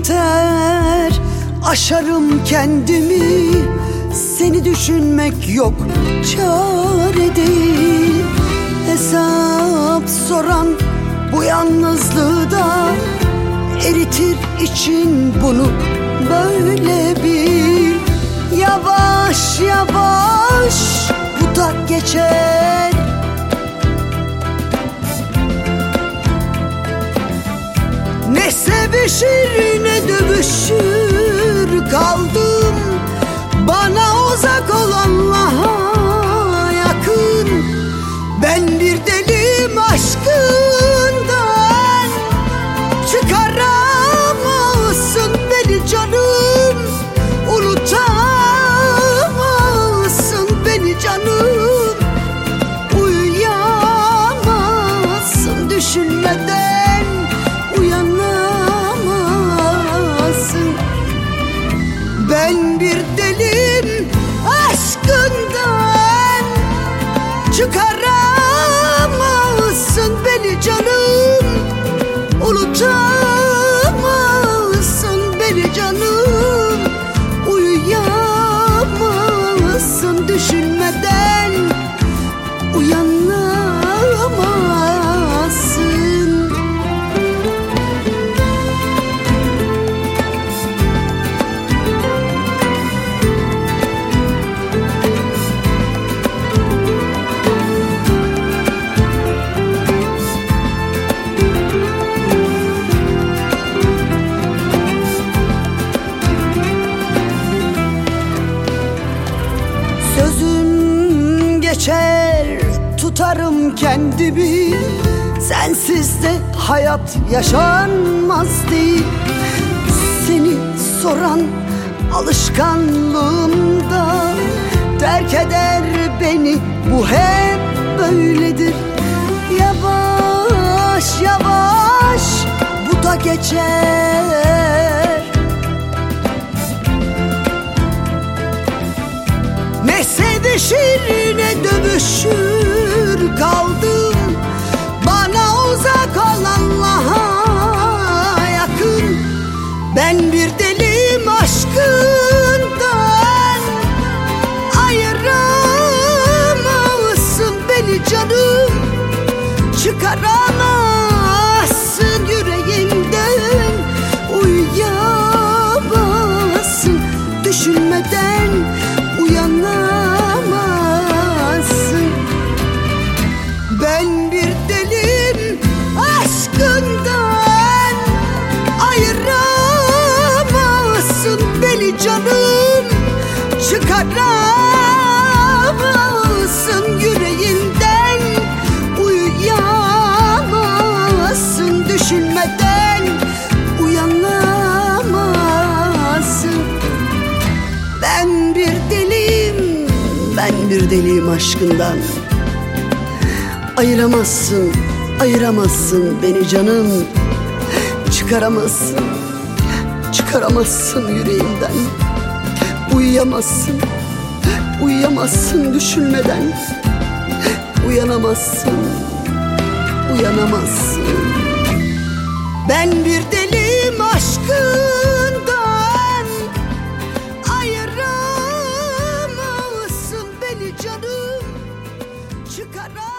yeter. Aşarım kendimi Seni düşünmek yok Çare değil. Hesap soran Bu yalnızlığı da Eritir için bunu Böyle bil. Yavaş yavaş Bu da geçer. Ne sevişir ne düşür Ben bir delim aşkından Çıkaramazsın geçer tutarım kendimi. Sensiz de hayat yaşanmaz değil. Seni soran alışkanlığımda Terk eder beni. Bu hep böyledir. Yavaş yavaş bu da geçer ne bir deliyim aşkından. Ayıramazsın, ayıramazsın beni canım. Çıkaramazsın, çıkaramazsın yüreğimden. Uyuyamazsın, uyuyamazsın düşünmeden. Uyanamazsın, uyanamazsın. Ben bir deliyim aşkım çıkaran